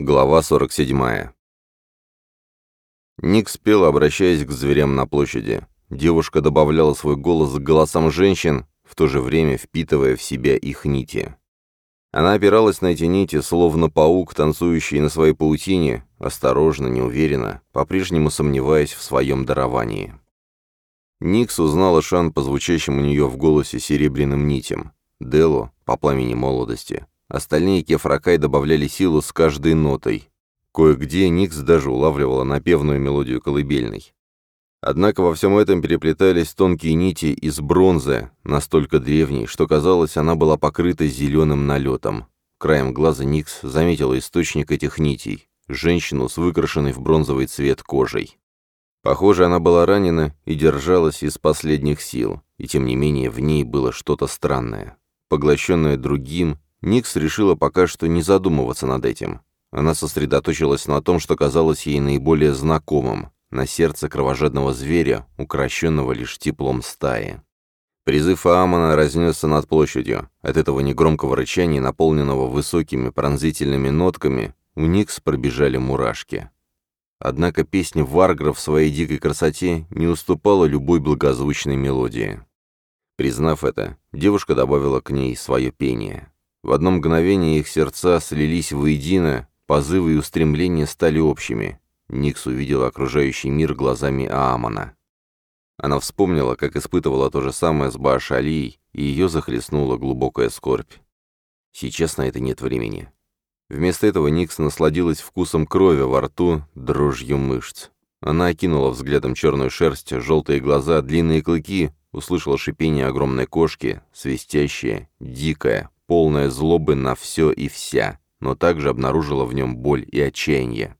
Глава 47. Ник спел, обращаясь к зверям на площади. Девушка добавляла свой голос к голосам женщин, в то же время впитывая в себя их нити. Она опиралась на эти нити, словно паук, танцующий на своей паутине, осторожно, неуверенно, по-прежнему сомневаясь в своем даровании. Никс узнала Шан по звучащим у нее в голосе серебряным нитям, Делу — по пламени молодости, Остальные кефракай добавляли силу с каждой нотой. Кое-где Никс даже улавливала напевную мелодию колыбельной. Однако во всем этом переплетались тонкие нити из бронзы, настолько древней, что казалось, она была покрыта зеленым налетом. Краем глаза Никс заметила источник этих нитей – женщину с выкрашенной в бронзовый цвет кожей. Похоже, она была ранена и держалась из последних сил, и тем не менее в ней было что-то странное, поглощенное другим Никс решила пока что не задумываться над этим. Она сосредоточилась на том, что казалось ей наиболее знакомым, на сердце кровожадного зверя, укращенного лишь теплом стаи. Призыв Аамана разнесся над площадью. От этого негромкого рычания, наполненного высокими пронзительными нотками, у Никс пробежали мурашки. Однако песня Варгра в своей дикой красоте не уступала любой благозвучной мелодии. Признав это, девушка добавила к ней свое пение. В одно мгновение их сердца слились воедино, позывы и устремления стали общими. Никс увидела окружающий мир глазами Аамана. Она вспомнила, как испытывала то же самое с Бааш Алией, и ее захлестнула глубокая скорбь. Сейчас на это нет времени. Вместо этого Никс насладилась вкусом крови во рту, дрожью мышц. Она окинула взглядом черную шерсть, желтые глаза, длинные клыки, услышала шипение огромной кошки, свистящее, дикое, полная злобы на все и вся, но также обнаружила в нем боль и отчаяние.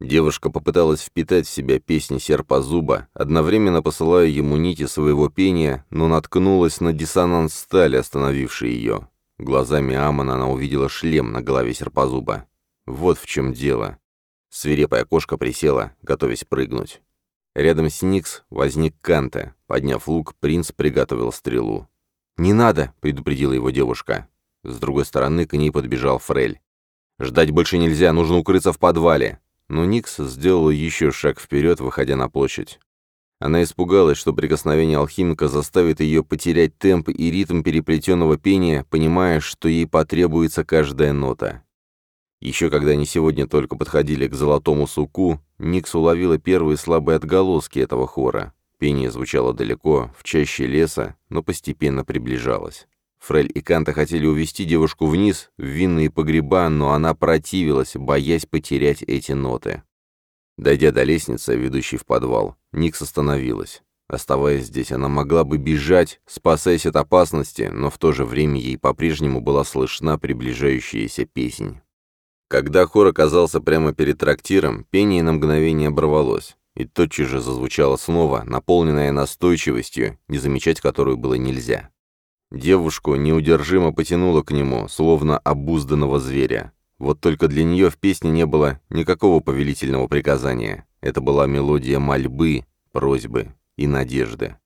Девушка попыталась впитать в себя песни серпозуба, одновременно посылая ему нити своего пения, но наткнулась на диссонанс стали, остановивший ее. Глазами Амона она увидела шлем на голове серпозуба. Вот в чем дело. Свирепая кошка присела, готовясь прыгнуть. Рядом с Никс возник Канте. Подняв лук, принц приготовил стрелу. «Не надо!» — предупредила его девушка. С другой стороны к ней подбежал Фрель. «Ждать больше нельзя, нужно укрыться в подвале!» Но Никс сделала еще шаг вперед, выходя на площадь. Она испугалась, что прикосновение алхимика заставит ее потерять темп и ритм переплетенного пения, понимая, что ей потребуется каждая нота. Еще когда они сегодня только подходили к золотому суку, Никс уловила первые слабые отголоски этого хора. Пение звучало далеко, в чаще леса, но постепенно приближалось. Фрель и Канта хотели увести девушку вниз, в винные погреба, но она противилась, боясь потерять эти ноты. Дойдя до лестницы, ведущей в подвал, Никс остановилась. Оставаясь здесь, она могла бы бежать, спасаясь от опасности, но в то же время ей по-прежнему была слышна приближающаяся песнь. Когда хор оказался прямо перед трактиром, пение на мгновение оборвалось, и тотчас же зазвучало снова, наполненное настойчивостью, не замечать которую было нельзя. Девушку неудержимо потянуло к нему, словно обузданного зверя. Вот только для нее в песне не было никакого повелительного приказания. Это была мелодия мольбы, просьбы и надежды.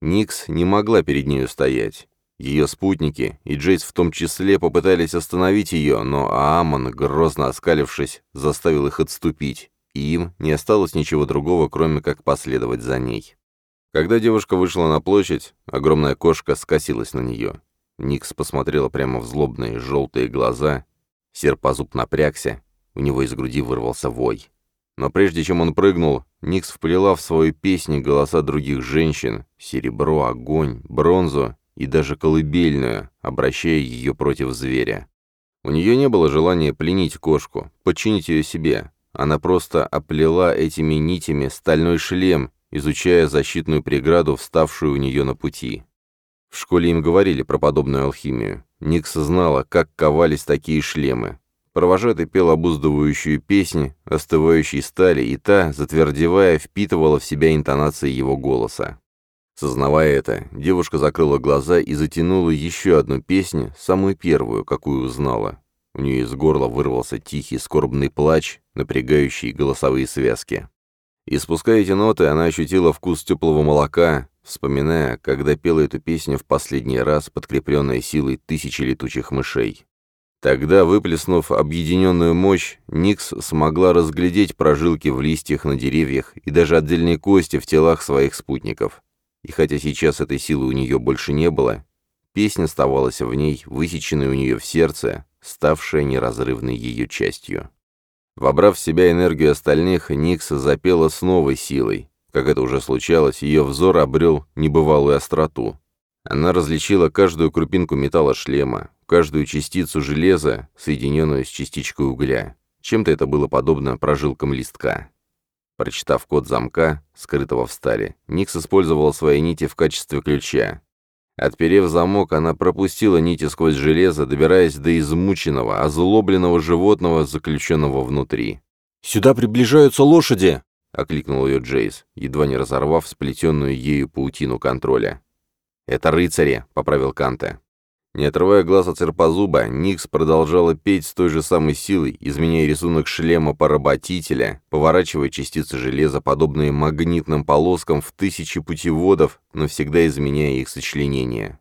Никс не могла перед нею стоять. Ее спутники, и Джейс в том числе, попытались остановить ее, но Аамон, грозно оскалившись, заставил их отступить, и им не осталось ничего другого, кроме как последовать за ней. Когда девушка вышла на площадь, огромная кошка скосилась на нее. Никс посмотрела прямо в злобные желтые глаза. Серпозуб напрягся, у него из груди вырвался вой. Но прежде чем он прыгнул, Никс вплела в свою песни голоса других женщин, серебро, огонь, бронзу и даже колыбельную, обращая ее против зверя. У нее не было желания пленить кошку, подчинить ее себе. Она просто оплела этими нитями стальной шлем изучая защитную преграду, вставшую у нее на пути. В школе им говорили про подобную алхимию. Никс знала, как ковались такие шлемы. Провожатый пел обуздывающую песнь, остывающей стали, и та, затвердевая, впитывала в себя интонации его голоса. Сознавая это, девушка закрыла глаза и затянула еще одну песню, самую первую, какую узнала. У нее из горла вырвался тихий скорбный плач, напрягающий голосовые связки. И спуская эти ноты, она ощутила вкус теплого молока, вспоминая, когда пела эту песню в последний раз, подкрепленная силой тысячи летучих мышей. Тогда, выплеснув объединенную мощь, Никс смогла разглядеть прожилки в листьях на деревьях и даже отдельные кости в телах своих спутников. И хотя сейчас этой силы у нее больше не было, песня оставалась в ней, высеченная у нее в сердце, ставшая неразрывной ее частью. Вобрав в себя энергию остальных, Никса запела с новой силой. Как это уже случалось, ее взор обрел небывалую остроту. Она различила каждую крупинку металла шлема, каждую частицу железа, соединенную с частичкой угля. Чем-то это было подобно прожилкам листка. Прочитав код замка, скрытого в стали, Никс использовал свои нити в качестве ключа. Отперев замок, она пропустила нити сквозь железо, добираясь до измученного, озлобленного животного, заключенного внутри. «Сюда приближаются лошади!» — окликнул ее Джейс, едва не разорвав сплетенную ею паутину контроля. «Это рыцари!» — поправил Канте. Не отрывая глаз от серпозуба, Никс продолжала петь с той же самой силой, изменяя рисунок шлема поработителя, поворачивая частицы железа, подобные магнитным полоскам в тысячи путеводов, но всегда изменяя их сочленение.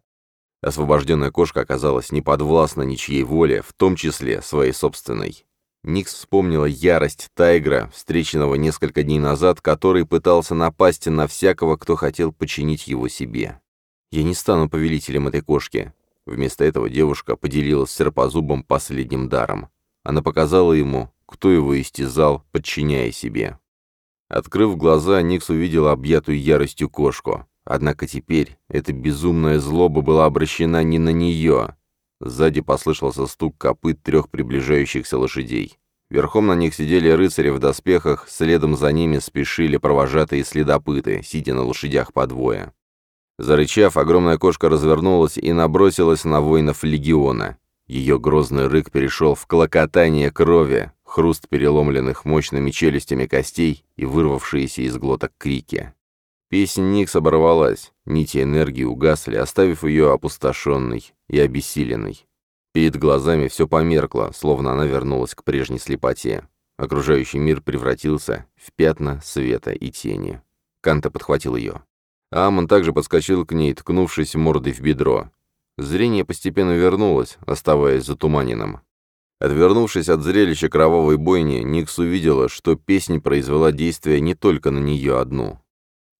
Освобожденная кошка оказалась неподвластна ничьей воле, в том числе своей собственной. Никс вспомнила ярость Тайгра, встреченного несколько дней назад, который пытался напасть на всякого, кто хотел починить его себе. «Я не стану повелителем этой кошки. Вместо этого девушка поделилась с серпозубом последним даром. Она показала ему, кто его истязал, подчиняя себе. Открыв глаза, Никс увидел объятую яростью кошку. Однако теперь эта безумная злоба была обращена не на нее. Сзади послышался стук копыт трех приближающихся лошадей. Верхом на них сидели рыцари в доспехах, следом за ними спешили провожатые следопыты, сидя на лошадях по двое. Зарычав, огромная кошка развернулась и набросилась на воинов легиона. Ее грозный рык перешел в клокотание крови, хруст переломленных мощными челюстями костей и вырвавшиеся из глоток крики. Песнь Никс оборвалась, нити энергии угасли, оставив ее опустошенной и обессиленной. Перед глазами все померкло, словно она вернулась к прежней слепоте. Окружающий мир превратился в пятна света и тени. Канта подхватил ее. Амон также подскочил к ней, ткнувшись мордой в бедро. Зрение постепенно вернулось, оставаясь затуманенным. Отвернувшись от зрелища кровавой бойни, Никс увидела, что песнь произвела действие не только на нее одну.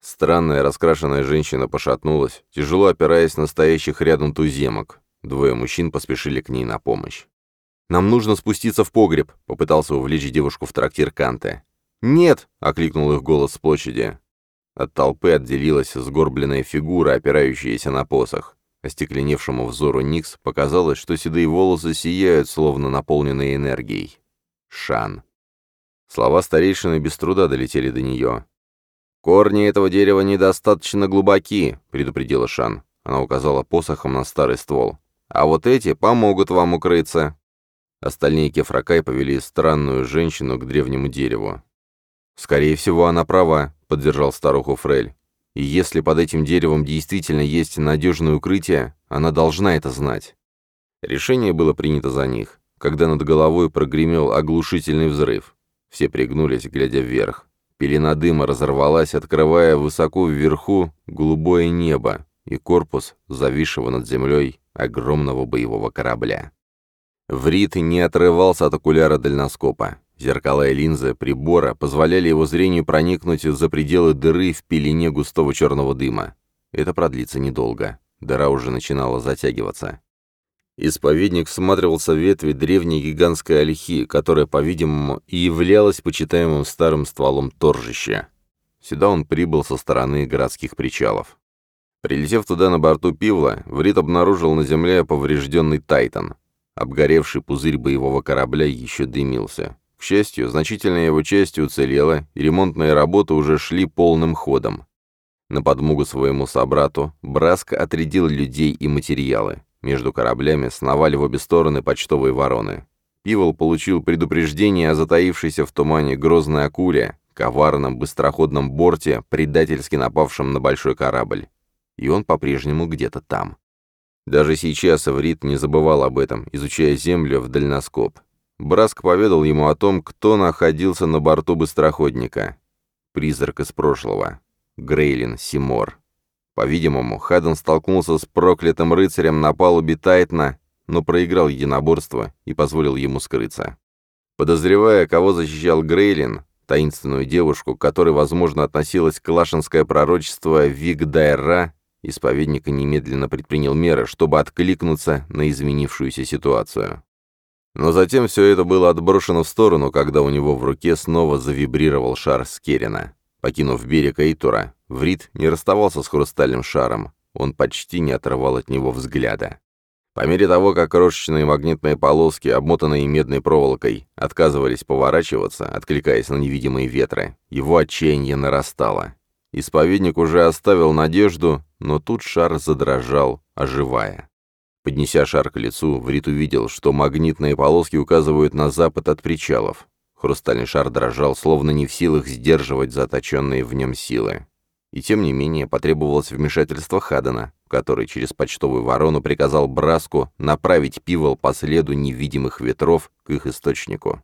Странная раскрашенная женщина пошатнулась, тяжело опираясь на стоящих рядом туземок. Двое мужчин поспешили к ней на помощь. «Нам нужно спуститься в погреб», — попытался увлечь девушку в трактир Канте. «Нет!» — окликнул их голос с площади. От толпы отделилась сгорбленная фигура, опирающаяся на посох. Остекленевшему взору Никс показалось, что седые волосы сияют, словно наполненные энергией. Шан. Слова старейшины без труда долетели до нее. «Корни этого дерева недостаточно глубоки», — предупредила Шан. Она указала посохом на старый ствол. «А вот эти помогут вам укрыться». Остальные кефракай повели странную женщину к древнему дереву. «Скорее всего, она права», — поддержал старуху Фрель. «И если под этим деревом действительно есть надежное укрытие, она должна это знать». Решение было принято за них, когда над головой прогремел оглушительный взрыв. Все пригнулись, глядя вверх. Пелена дыма разорвалась, открывая высоко вверху голубое небо и корпус, зависшего над землей, огромного боевого корабля. Врит не отрывался от окуляра дальноскопа. Зеркала и линзы прибора позволяли его зрению проникнуть за пределы дыры в пелене густого черного дыма. Это продлится недолго. Дыра уже начинала затягиваться. Исповедник всматривался в ветви древней гигантской ольхи, которая, по-видимому, и являлась почитаемым старым стволом торжища. Сюда он прибыл со стороны городских причалов. Прилетев туда на борту Пивла, Врит обнаружил на земле поврежденный Тайтан. Обгоревший пузырь боевого корабля еще дымился счастью, значительная его часть уцелела, и ремонтные работы уже шли полным ходом. На подмогу своему собрату Браск отрядил людей и материалы. Между кораблями сновали в обе стороны почтовые вороны. Пивол получил предупреждение о затаившейся в тумане грозной акуле, коварном быстроходном борте, предательски напавшем на большой корабль. И он по-прежнему где-то там. Даже сейчас Эврит не забывал об этом, изучая Землю в дальноскоп. Браск поведал ему о том, кто находился на борту быстроходника. Призрак из прошлого. Грейлин Симор. По-видимому, Хаден столкнулся с проклятым рыцарем на палубе Тайтна, но проиграл единоборство и позволил ему скрыться. Подозревая, кого защищал Грейлин, таинственную девушку, к которой, возможно, относилось калашинское пророчество Вигдайра, исповедник немедленно предпринял меры, чтобы откликнуться на изменившуюся ситуацию. Но затем все это было отброшено в сторону, когда у него в руке снова завибрировал шар Скерина. Покинув берег Эйтура, Врит не расставался с хрустальным шаром, он почти не отрывал от него взгляда. По мере того, как крошечные магнитные полоски, обмотанные медной проволокой, отказывались поворачиваться, откликаясь на невидимые ветры, его отчаяние нарастало. Исповедник уже оставил надежду, но тут шар задрожал, оживая. Поднеся шар к лицу, Врит увидел, что магнитные полоски указывают на запад от причалов. Хрустальный шар дрожал, словно не в силах сдерживать заточенные в нем силы. И тем не менее потребовалось вмешательство Хадена, который через почтовую ворону приказал Браску направить пивол по следу невидимых ветров к их источнику.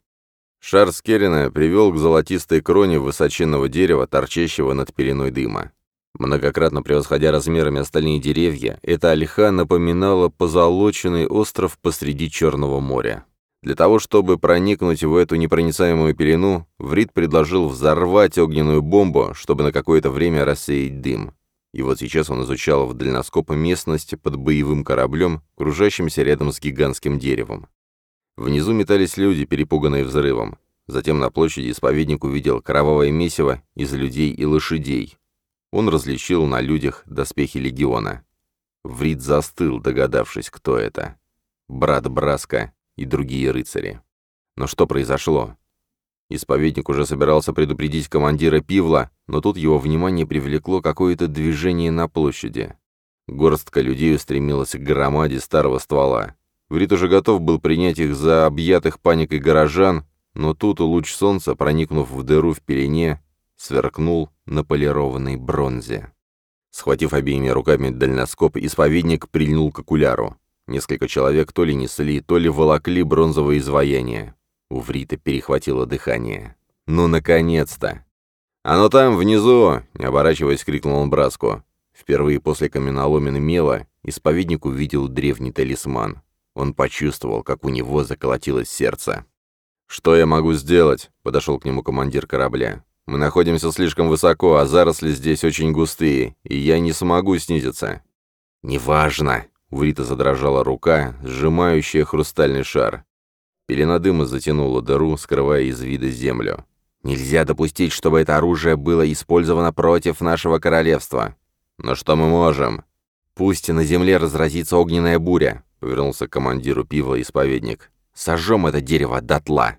Шар Скерина привел к золотистой кроне высоченного дерева, торчащего над переной дыма. Многократно превосходя размерами остальные деревья, эта ольха напоминала позолоченный остров посреди Черного моря. Для того, чтобы проникнуть в эту непроницаемую пелену, Врид предложил взорвать огненную бомбу, чтобы на какое-то время рассеять дым. И вот сейчас он изучал в дальноскопы местность под боевым кораблем, кружащимся рядом с гигантским деревом. Внизу метались люди, перепуганные взрывом. Затем на площади исповедник увидел кровавое месиво из людей и лошадей, он различил на людях доспехи легиона. Врид застыл, догадавшись, кто это. Брат Браска и другие рыцари. Но что произошло? Исповедник уже собирался предупредить командира Пивла, но тут его внимание привлекло какое-то движение на площади. Горстка людей устремилась к громаде старого ствола. Врит уже готов был принять их за объятых паникой горожан, но тут луч солнца, проникнув в дыру в пелене, сверкнул на полированной бронзе. Схватив обеими руками дальноскоп, исповедник прильнул к окуляру. Несколько человек то ли несли, то ли волокли бронзовое изваяние. У Врита перехватило дыхание. «Ну, наконец-то!» «Оно там, внизу!» — не оборачиваясь, крикнул он Браску. Впервые после каменоломины мела исповедник увидел древний талисман. Он почувствовал, как у него заколотилось сердце. «Что я могу сделать?» — подошел к нему командир корабля. Мы находимся слишком высоко, а заросли здесь очень густые, и я не смогу снизиться». «Неважно», — у Рита задрожала рука, сжимающая хрустальный шар. Пелена дыма затянула дыру, скрывая из вида землю. «Нельзя допустить, чтобы это оружие было использовано против нашего королевства. Но что мы можем?» «Пусть на земле разразится огненная буря», — повернулся к командиру пива исповедник. «Сожжем это дерево дотла!»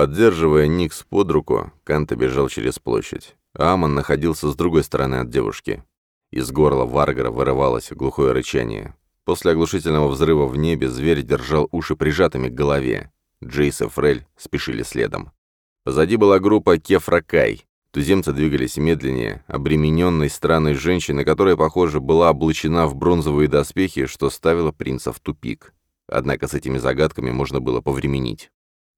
Поддерживая Никс под руку, Канта бежал через площадь. Амон находился с другой стороны от девушки. Из горла Варгара вырывалось глухое рычание. После оглушительного взрыва в небе зверь держал уши прижатыми к голове. Джейс и Фрель спешили следом. Позади была группа Кефракай. Туземцы двигались медленнее, обремененной странной женщиной, которая, похоже, была облачена в бронзовые доспехи, что ставило принца в тупик. Однако с этими загадками можно было повременить.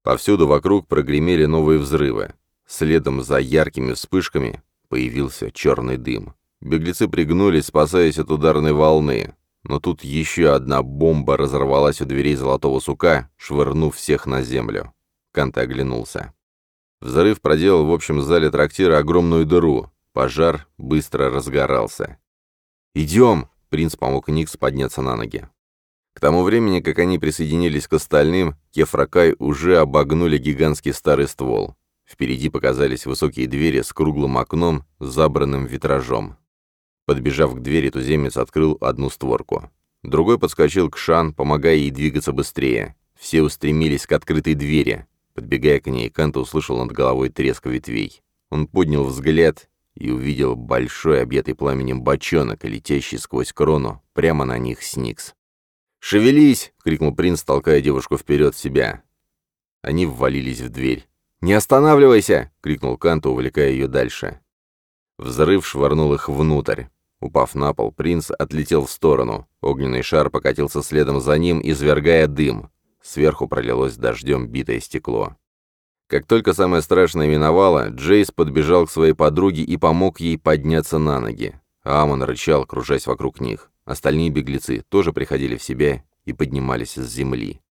Повсюду вокруг прогремели новые взрывы. Следом за яркими вспышками появился черный дым. Беглецы пригнулись, спасаясь от ударной волны. Но тут еще одна бомба разорвалась у дверей золотого сука, швырнув всех на землю. Канте оглянулся. Взрыв проделал в общем зале трактира огромную дыру. Пожар быстро разгорался. «Идем!» — принц помог Никс подняться на ноги тому времени, как они присоединились к остальным, Кефракай уже обогнули гигантский старый ствол. Впереди показались высокие двери с круглым окном, забранным витражом. Подбежав к двери, туземец открыл одну створку. Другой подскочил к Шан, помогая ей двигаться быстрее. Все устремились к открытой двери. Подбегая к ней, Канта услышал над головой треск ветвей. Он поднял взгляд и увидел большой, объятый пламенем бочонок, летящий сквозь крону, прямо на них сникс. «Шевелись!» — крикнул принц, толкая девушку вперед себя. Они ввалились в дверь. «Не останавливайся!» — крикнул Канта, увлекая ее дальше. Взрыв швырнул их внутрь. Упав на пол, принц отлетел в сторону. Огненный шар покатился следом за ним, извергая дым. Сверху пролилось дождем битое стекло. Как только самое страшное миновало, Джейс подбежал к своей подруге и помог ей подняться на ноги. Амон рычал, кружась вокруг них. Остальные беглецы тоже приходили в себя и поднимались с земли.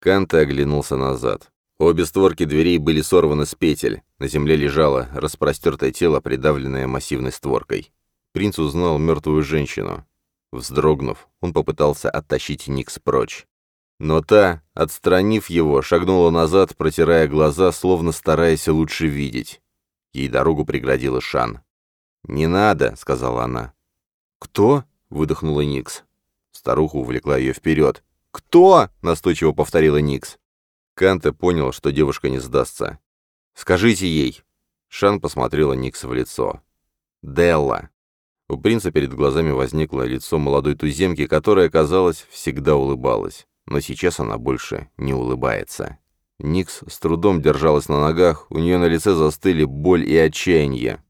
Канта оглянулся назад. Обе створки дверей были сорваны с петель. На земле лежало распростертое тело, придавленное массивной створкой. Принц узнал мертвую женщину. Вздрогнув, он попытался оттащить Никс прочь. Но та, отстранив его, шагнула назад, протирая глаза, словно стараясь лучше видеть. Ей дорогу преградила Шан. «Не надо», — сказала она. «Кто?» выдохнула Никс. Старуха увлекла ее вперед. «Кто?» — настойчиво повторила Никс. Канте понял, что девушка не сдастся. «Скажите ей!» Шан посмотрела Никс в лицо. «Делла!» У принца перед глазами возникло лицо молодой туземки, которая, казалось, всегда улыбалась. Но сейчас она больше не улыбается. Никс с трудом держалась на ногах, у нее на лице застыли боль и отчаяние.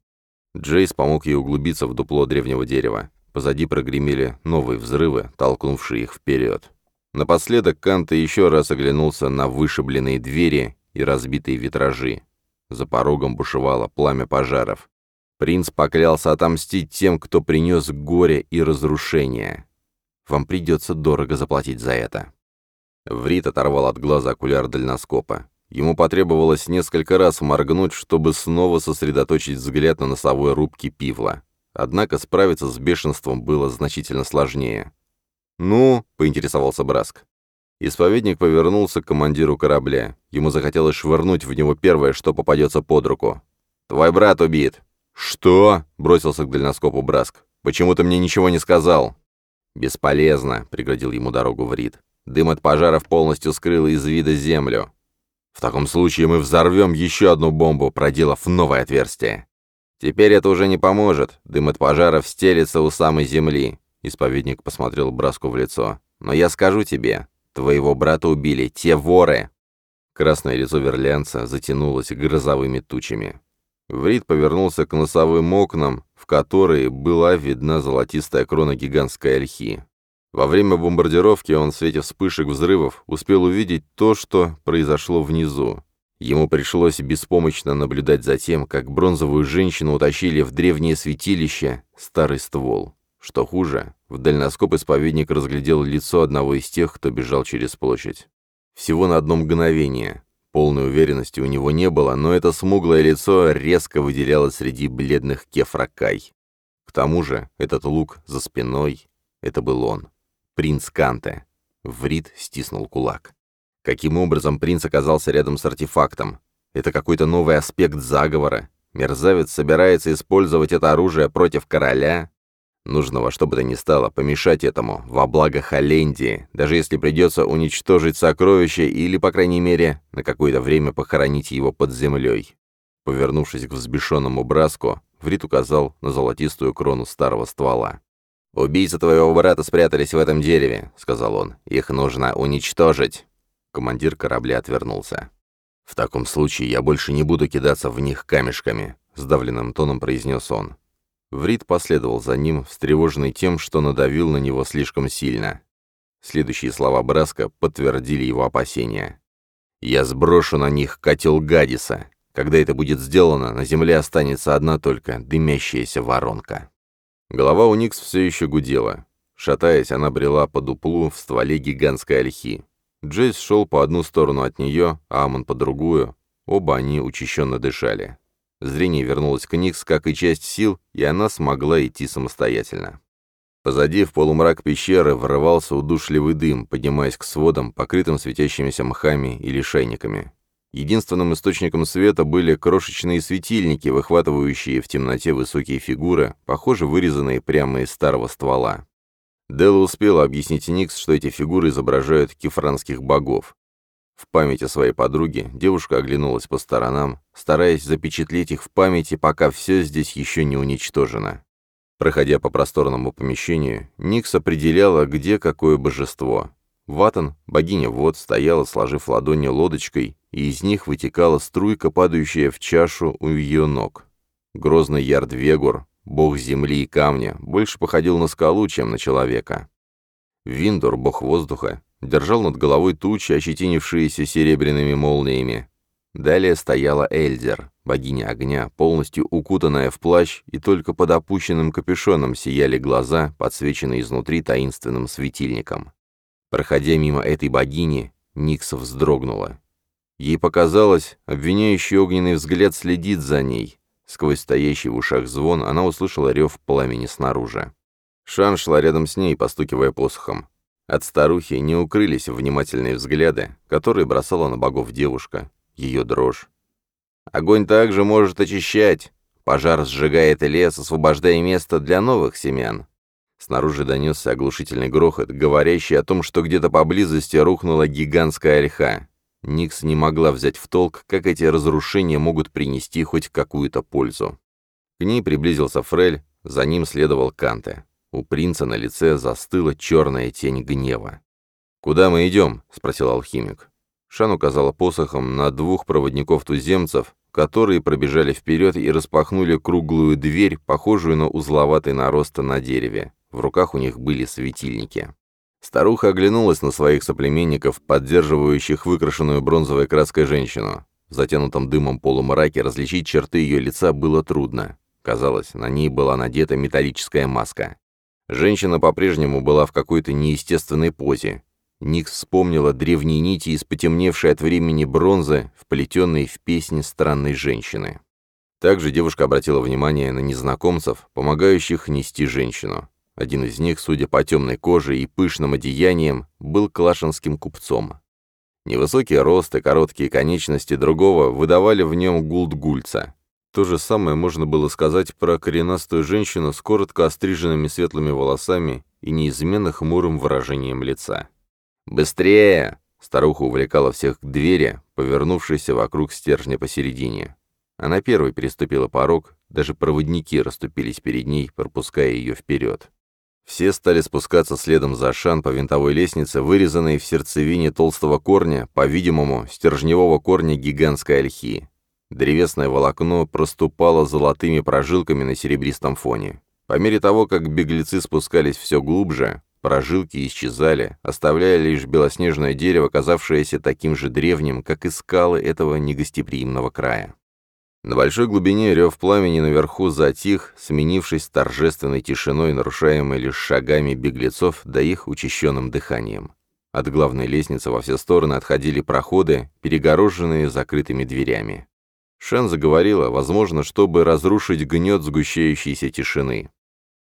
Джейс помог ей углубиться в дупло древнего дерева. Позади прогремели новые взрывы, толкнувшие их вперед. Напоследок Канта еще раз оглянулся на вышибленные двери и разбитые витражи. За порогом бушевало пламя пожаров. Принц поклялся отомстить тем, кто принес горе и разрушение. Вам придется дорого заплатить за это. Врит оторвал от глаза окуляр дальноскопа. Ему потребовалось несколько раз моргнуть, чтобы снова сосредоточить взгляд на носовой рубке пивла. Однако справиться с бешенством было значительно сложнее. «Ну?» — поинтересовался Браск. Исповедник повернулся к командиру корабля. Ему захотелось швырнуть в него первое, что попадется под руку. «Твой брат убит!» «Что?» — бросился к дальноскопу Браск. «Почему ты мне ничего не сказал?» «Бесполезно», — преградил ему дорогу Врид. «Дым от пожаров полностью скрыл из вида землю. В таком случае мы взорвем еще одну бомбу, проделав новое отверстие. Теперь это уже не поможет. Дым от пожара стелется у самой земли. Исповедник посмотрел Браску в лицо. Но я скажу тебе, твоего брата убили, те воры. Красное лицо верлянца затянулось грозовыми тучами. Врид повернулся к носовым окнам, в которые была видна золотистая крона гигантской ольхи. Во время бомбардировки он светив вспышек взрывов успел увидеть то, что произошло внизу. Ему пришлось беспомощно наблюдать за тем, как бронзовую женщину утащили в древнее святилище старый ствол. Что хуже, в дальноскоп исповедник разглядел лицо одного из тех, кто бежал через площадь. Всего на одно мгновение. Полной уверенности у него не было, но это смуглое лицо резко выделялось среди бледных кефракай. К тому же этот лук за спиной — это был он, принц Канте. Врит стиснул кулак. Каким образом принц оказался рядом с артефактом? Это какой-то новый аспект заговора? Мерзавец собирается использовать это оружие против короля? Нужно во что бы то ни стало помешать этому, во благо Холлендии, даже если придется уничтожить сокровище или, по крайней мере, на какое-то время похоронить его под землей. Повернувшись к взбешенному Браску, Врит указал на золотистую крону старого ствола. «Убийцы твоего брата спрятались в этом дереве», — сказал он. «Их нужно уничтожить». Командир корабля отвернулся. «В таком случае я больше не буду кидаться в них камешками», — сдавленным тоном произнес он. Врид последовал за ним, встревоженный тем, что надавил на него слишком сильно. Следующие слова Браска подтвердили его опасения. «Я сброшу на них котел Гадиса. Когда это будет сделано, на земле останется одна только дымящаяся воронка». Голова у Никс все еще гудела. Шатаясь, она брела по дуплу в стволе гигантской ольхи. Джейс шел по одну сторону от нее, а Амон по другую. Оба они учащенно дышали. Зрение вернулось к Никс, как и часть сил, и она смогла идти самостоятельно. Позади в полумрак пещеры врывался удушливый дым, поднимаясь к сводам, покрытым светящимися мхами и лишайниками. Единственным источником света были крошечные светильники, выхватывающие в темноте высокие фигуры, похоже, вырезанные прямо из старого ствола. Делла успела объяснить Никс, что эти фигуры изображают кефранских богов. В память о своей подруге девушка оглянулась по сторонам, стараясь запечатлеть их в памяти, пока все здесь еще не уничтожено. Проходя по просторному помещению, Никс определяла, где какое божество. Ватан, богиня вод, стояла, сложив ладони лодочкой, и из них вытекала струйка, падающая в чашу у ее ног. Грозный Ярдвегор, Бог земли и камня больше походил на скалу, чем на человека. Виндор, бог воздуха, держал над головой тучи, ощетинившиеся серебряными молниями. Далее стояла Эльдер, богиня огня, полностью укутанная в плащ, и только под опущенным капюшоном сияли глаза, подсвеченные изнутри таинственным светильником. Проходя мимо этой богини, Никса вздрогнула. Ей показалось, обвиняющий огненный взгляд следит за ней, Сквозь стоящий в ушах звон она услышала рев пламени снаружи. Шан шла рядом с ней, постукивая посохом. От старухи не укрылись внимательные взгляды, которые бросала на богов девушка, ее дрожь. «Огонь также может очищать. Пожар сжигает лес, освобождая место для новых семян». Снаружи донесся оглушительный грохот, говорящий о том, что где-то поблизости рухнула гигантская ольха. Никс не могла взять в толк, как эти разрушения могут принести хоть какую-то пользу. К ней приблизился Фрель, за ним следовал Канте. У принца на лице застыла черная тень гнева. «Куда мы идем?» — спросил алхимик. Шан указала посохом на двух проводников-туземцев, которые пробежали вперед и распахнули круглую дверь, похожую на узловатый нарост на дереве. В руках у них были светильники. Старуха оглянулась на своих соплеменников, поддерживающих выкрашенную бронзовой краской женщину. В затянутом дымом полумраке различить черты ее лица было трудно. Казалось, на ней была надета металлическая маска. Женщина по-прежнему была в какой-то неестественной позе. Никс вспомнила древние нити из потемневшей от времени бронзы, вплетенной в песни странной женщины. Также девушка обратила внимание на незнакомцев, помогающих нести женщину. Один из них, судя по темной коже и пышным одеяниям, был клашинским купцом. Невысокий рост и короткие конечности другого выдавали в нем гулдгульца. То же самое можно было сказать про коренастую женщину с коротко остриженными светлыми волосами и неизменно хмурым выражением лица. «Быстрее!» — старуха увлекала всех к двери, повернувшейся вокруг стержня посередине. Она первой переступила порог, даже проводники расступились перед ней, пропуская ее вперед. Все стали спускаться следом за Шан по винтовой лестнице, вырезанной в сердцевине толстого корня, по-видимому, стержневого корня гигантской ольхи. Древесное волокно проступало золотыми прожилками на серебристом фоне. По мере того, как беглецы спускались все глубже, прожилки исчезали, оставляя лишь белоснежное дерево, казавшееся таким же древним, как и скалы этого негостеприимного края. На большой глубине рев пламени наверху затих, сменившись торжественной тишиной, нарушаемой лишь шагами беглецов да их учащенным дыханием. От главной лестницы во все стороны отходили проходы, перегороженные закрытыми дверями. Шен заговорила, возможно, чтобы разрушить гнет сгущающейся тишины.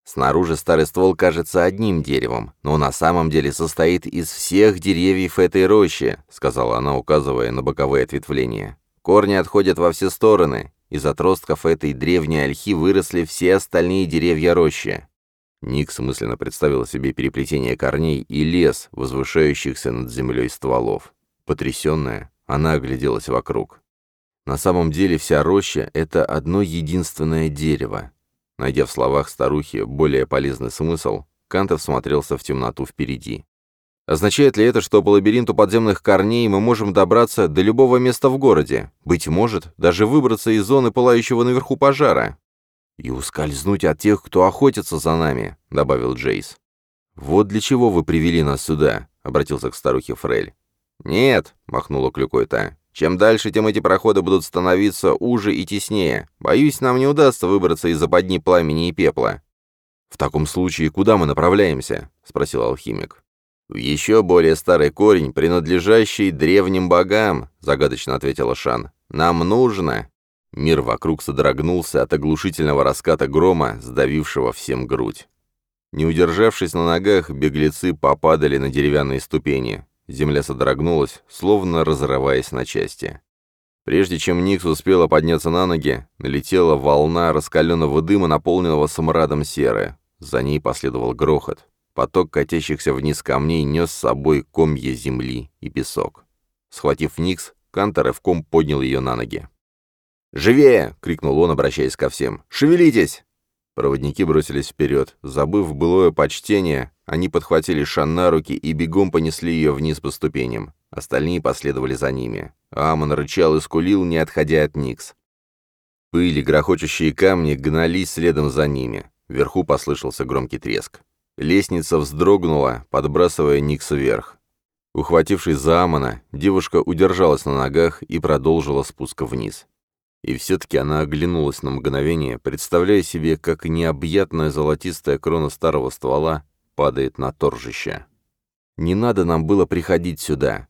Снаружи старый ствол кажется одним деревом, но на самом деле состоит из всех деревьев этой рощи, сказала она, указывая на боковые ответвления. Корни отходят во все стороны, из отростков этой древней ольхи выросли все остальные деревья рощи. Ник смысленно представил себе переплетение корней и лес, возвышающихся над землей стволов. Потрясенная, она огляделась вокруг. На самом деле вся роща — это одно единственное дерево. Найдя в словах старухи более полезный смысл, Кантов смотрелся в темноту впереди. Означает ли это, что по лабиринту подземных корней мы можем добраться до любого места в городе? Быть может, даже выбраться из зоны пылающего наверху пожара? «И ускользнуть от тех, кто охотится за нами», — добавил Джейс. «Вот для чего вы привели нас сюда», — обратился к старухе Фрель. «Нет», — махнула клюкой та. «Чем дальше, тем эти проходы будут становиться уже и теснее. Боюсь, нам не удастся выбраться из-за подни пламени и пепла». «В таком случае, куда мы направляемся?» — спросил алхимик еще более старый корень, принадлежащий древним богам», — загадочно ответила Шан. «Нам нужно...» Мир вокруг содрогнулся от оглушительного раската грома, сдавившего всем грудь. Не удержавшись на ногах, беглецы попадали на деревянные ступени. Земля содрогнулась, словно разрываясь на части. Прежде чем Никс успела подняться на ноги, налетела волна раскаленного дыма, наполненного смрадом серы. За ней последовал грохот. Поток катящихся вниз камней нес с собой комья земли и песок. Схватив Никс, Кантор рывком поднял ее на ноги. «Живее!» — крикнул он, обращаясь ко всем. «Шевелитесь!» Проводники бросились вперед. Забыв былое почтение, они подхватили Шан на руки и бегом понесли ее вниз по ступеням. Остальные последовали за ними. Амон рычал и скулил, не отходя от Никс. Пыли, грохочущие камни гнались следом за ними. Вверху послышался громкий треск. Лестница вздрогнула, подбрасывая Никс вверх. Ухватившись за Амона, девушка удержалась на ногах и продолжила спуск вниз. И все-таки она оглянулась на мгновение, представляя себе, как необъятная золотистая крона старого ствола падает на торжище. «Не надо нам было приходить сюда!»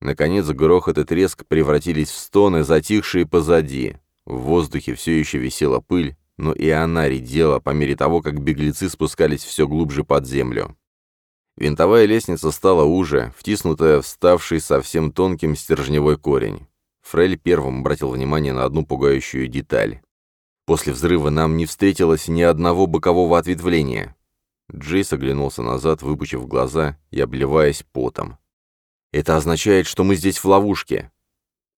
Наконец грохот и треск превратились в стоны, затихшие позади. В воздухе все еще висела пыль, но и она редела по мере того, как беглецы спускались все глубже под землю. Винтовая лестница стала уже, втиснутая в ставший совсем тонким стержневой корень. Фрель первым обратил внимание на одну пугающую деталь. После взрыва нам не встретилось ни одного бокового ответвления. Джейс оглянулся назад, выпучив глаза и обливаясь потом. «Это означает, что мы здесь в ловушке.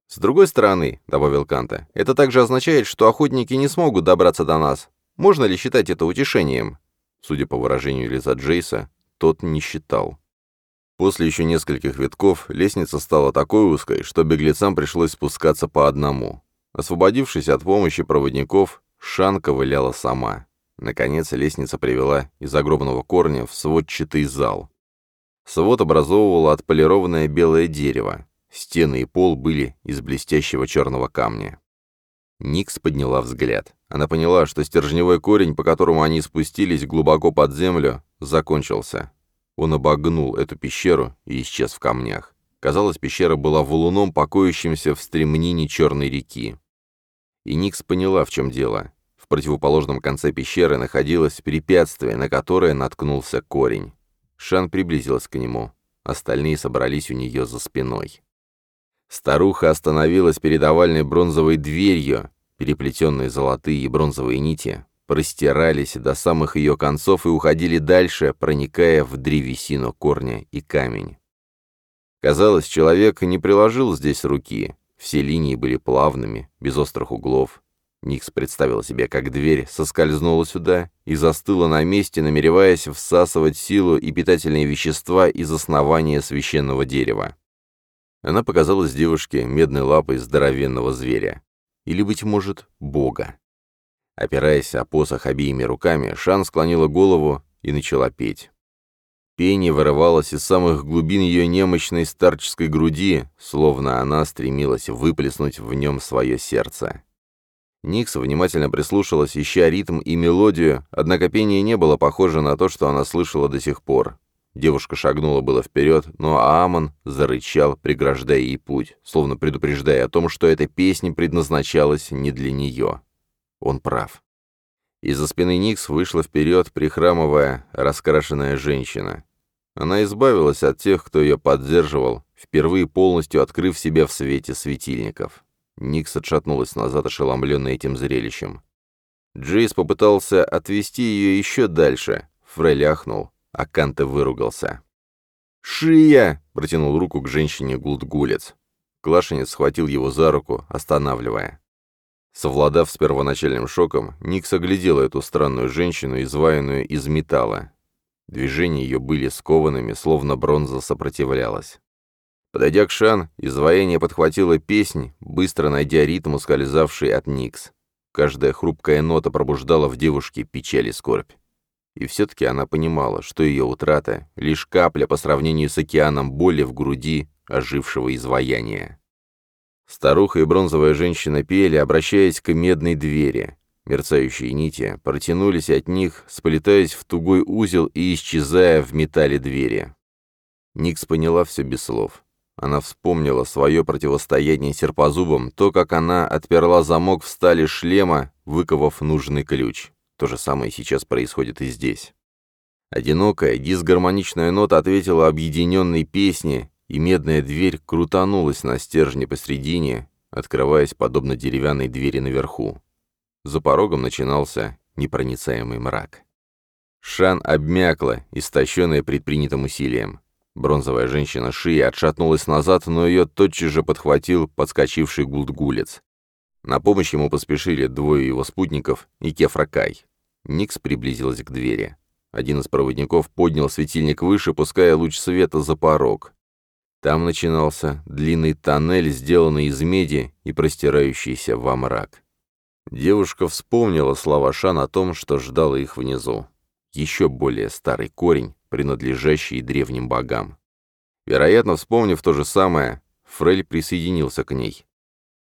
«С другой стороны», — добавил Канта, — «это также означает, что охотники не смогут добраться до нас. Можно ли считать это утешением?» Судя по выражению лица Джейса, тот не считал. После еще нескольких витков лестница стала такой узкой, что беглецам пришлось спускаться по одному. Освободившись от помощи проводников, Шанка ковыляла сама. Наконец лестница привела из огромного корня в сводчатый зал. Свод образовывало отполированное белое дерево. Стены и пол были из блестящего черного камня. Никс подняла взгляд. Она поняла, что стержневой корень, по которому они спустились глубоко под землю, закончился. Он обогнул эту пещеру и исчез в камнях. Казалось, пещера была валуном, покоящимся в стремнине черной реки. И Никс поняла, в чем дело. В противоположном конце пещеры находилось препятствие, на которое наткнулся корень. Шан приблизилась к нему. Остальные собрались у нее за спиной. Старуха остановилась перед овальной бронзовой дверью, переплетенные золотые и бронзовые нити, простирались до самых ее концов и уходили дальше, проникая в древесину корня и камень. Казалось, человек не приложил здесь руки, все линии были плавными, без острых углов. Никс представил себе, как дверь соскользнула сюда и застыла на месте, намереваясь всасывать силу и питательные вещества из основания священного дерева. Она показалась девушке медной лапой здоровенного зверя. Или, быть может, бога. Опираясь о посох обеими руками, Шан склонила голову и начала петь. Пение вырывалось из самых глубин ее немощной старческой груди, словно она стремилась выплеснуть в нем свое сердце. Никс внимательно прислушалась, ища ритм и мелодию, однако пение не было похоже на то, что она слышала до сих пор. Девушка шагнула было вперед, но Аамон зарычал, преграждая ей путь, словно предупреждая о том, что эта песня предназначалась не для нее. Он прав. Из-за спины Никс вышла вперед, прихрамывая, раскрашенная женщина. Она избавилась от тех, кто ее поддерживал, впервые полностью открыв себя в свете светильников. Никс отшатнулась назад, ошеломленная этим зрелищем. Джейс попытался отвести ее еще дальше. Фрейли ляхнул. Аканте выругался. «Шия!» — протянул руку к женщине Гулдгулец. Клашенец схватил его за руку, останавливая. Совладав с первоначальным шоком, Никс оглядела эту странную женщину, изваянную из металла. Движения ее были скованными, словно бронза сопротивлялась. Подойдя к Шан, изваяние подхватило песнь, быстро найдя ритм, ускользавший от Никс. Каждая хрупкая нота пробуждала в девушке печаль и скорбь. И все-таки она понимала, что ее утрата — лишь капля по сравнению с океаном боли в груди ожившего изваяния. Старуха и бронзовая женщина пели, обращаясь к медной двери. Мерцающие нити протянулись от них, сплетаясь в тугой узел и исчезая в металле двери. Никс поняла все без слов. Она вспомнила свое противостояние серпозубом, то, как она отперла замок в стали шлема, выковав нужный ключ. То же самое сейчас происходит и здесь. Одинокая, дисгармоничная нота ответила объединенной песне, и медная дверь крутанулась на стержне посредине, открываясь подобно деревянной двери наверху. За порогом начинался непроницаемый мрак. Шан обмякла, истощенная предпринятым усилием. Бронзовая женщина шеи отшатнулась назад, но ее тотчас же подхватил подскочивший гулдгулец. На помощь ему поспешили двое его спутников и Кефракай. Никс приблизилась к двери. Один из проводников поднял светильник выше, пуская луч света за порог. Там начинался длинный тоннель, сделанный из меди и простирающийся во мрак. Девушка вспомнила слова Шан о том, что ждало их внизу. Еще более старый корень, принадлежащий древним богам. Вероятно, вспомнив то же самое, Фрель присоединился к ней.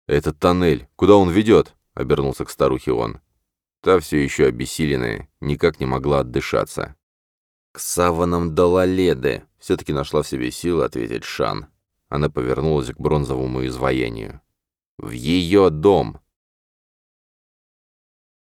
«Этот тоннель, куда он ведет?» — обернулся к старухе он. Та все еще обессиленная, никак не могла отдышаться. «К саванам Далаледы!» — все-таки нашла в себе силы ответить Шан. Она повернулась к бронзовому изваянию. «В ее дом!»